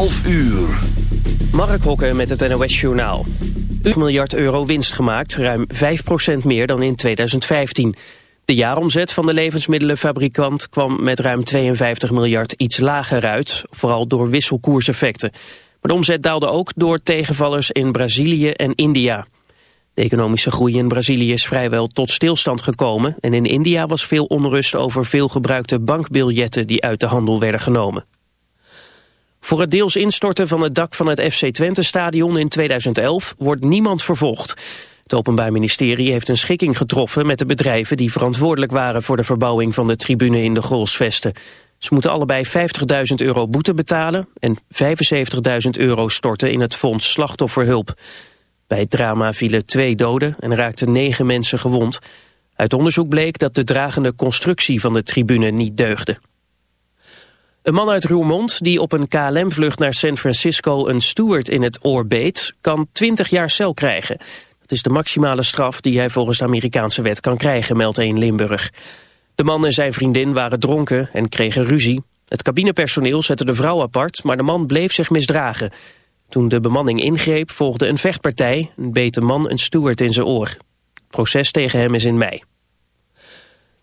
11 uur. Mark Hokken met het NOS Journaal. Een miljard euro winst gemaakt, ruim 5% meer dan in 2015. De jaaromzet van de levensmiddelenfabrikant kwam met ruim 52 miljard iets lager uit, vooral door wisselkoerseffecten. Maar de omzet daalde ook door tegenvallers in Brazilië en India. De economische groei in Brazilië is vrijwel tot stilstand gekomen... en in India was veel onrust over veel gebruikte bankbiljetten... die uit de handel werden genomen. Voor het deels instorten van het dak van het FC Twente-stadion in 2011 wordt niemand vervolgd. Het Openbaar Ministerie heeft een schikking getroffen met de bedrijven die verantwoordelijk waren voor de verbouwing van de tribune in de Goolsvesten. Ze moeten allebei 50.000 euro boete betalen en 75.000 euro storten in het fonds slachtofferhulp. Bij het drama vielen twee doden en raakten negen mensen gewond. Uit onderzoek bleek dat de dragende constructie van de tribune niet deugde. Een man uit Roermond die op een KLM-vlucht naar San Francisco een steward in het oor beet, kan 20 jaar cel krijgen. Dat is de maximale straf die hij volgens de Amerikaanse wet kan krijgen, meldt in Limburg. De man en zijn vriendin waren dronken en kregen ruzie. Het cabinepersoneel zette de vrouw apart, maar de man bleef zich misdragen. Toen de bemanning ingreep volgde een vechtpartij en beet de man een steward in zijn oor. Het proces tegen hem is in mei.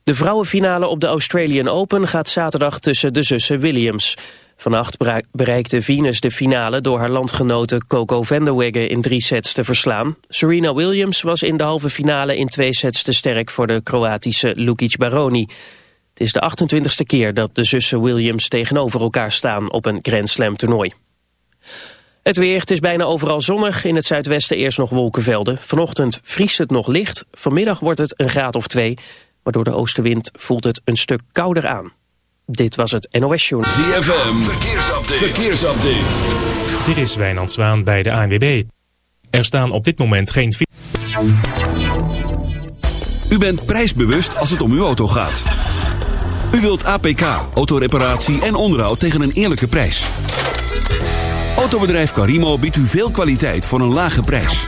De vrouwenfinale op de Australian Open gaat zaterdag tussen de zussen Williams. Vannacht bereikte Venus de finale door haar landgenote Coco Vanderweghe in drie sets te verslaan. Serena Williams was in de halve finale in twee sets te sterk voor de Kroatische Lukic Baroni. Het is de 28e keer dat de zussen Williams tegenover elkaar staan op een Grand Slam toernooi. Het weer, het is bijna overal zonnig. In het zuidwesten eerst nog wolkenvelden. Vanochtend vriest het nog licht. Vanmiddag wordt het een graad of twee. Maar door de oostenwind voelt het een stuk kouder aan. Dit was het NOS Journal. ZFM, verkeersupdate. verkeersupdate. Dit is Wijnand Zwaan bij de ANWB. Er staan op dit moment geen... U bent prijsbewust als het om uw auto gaat. U wilt APK, autoreparatie en onderhoud tegen een eerlijke prijs. Autobedrijf Carimo biedt u veel kwaliteit voor een lage prijs.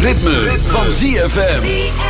Ritme, van ZFM.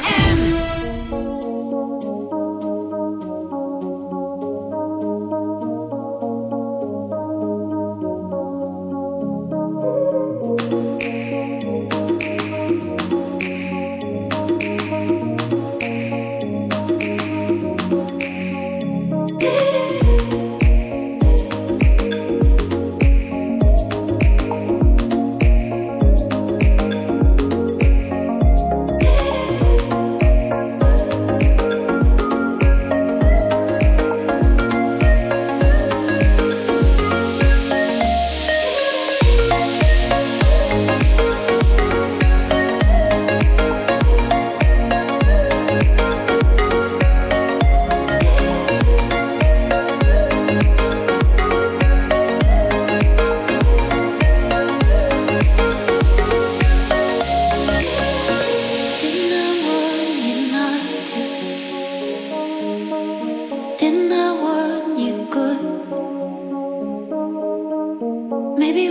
Maybe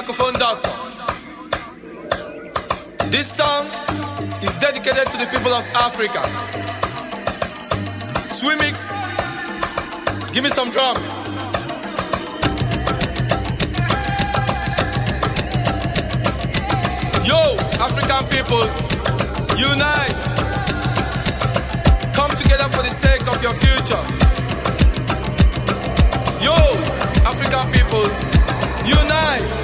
microphone doctor. This song is dedicated to the people of Africa. Swimix, give me some drums. Yo, African people, unite. Come together for the sake of your future. Yo, African people, unite.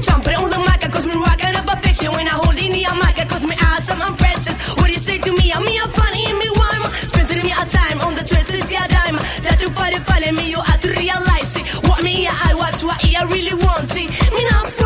Jumping on the mic, cause me rocking up a fiction. When I hold in the mic, cause me awesome, I'm princess. What you say to me? I'm me, I'm funny, and me rhyme. Spending me a time on the twisted yeah dime. Try to find it, funny me, you have to realize it. What me, I watch, what I really want. Me flying,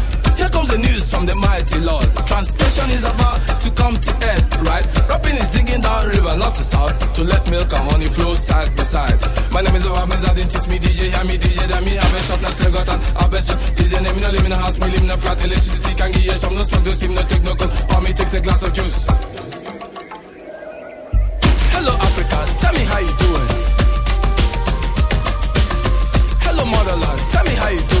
Comes the news from the mighty Lord. Translation is about to come to end, right? Rapping is digging down river, not to south, to let milk and honey flow side by side. My name is Obamiz, I didn't teach me DJ, hear me DJ, then me have a shop, now slug out and have a shop. DJ name, me no live in a house, me live in a flat, electricity can give you some, no smoke, no steam, no take no cold, for me takes a glass of juice. Hello Africa, tell me how you doing. Hello motherland, tell me how you doing.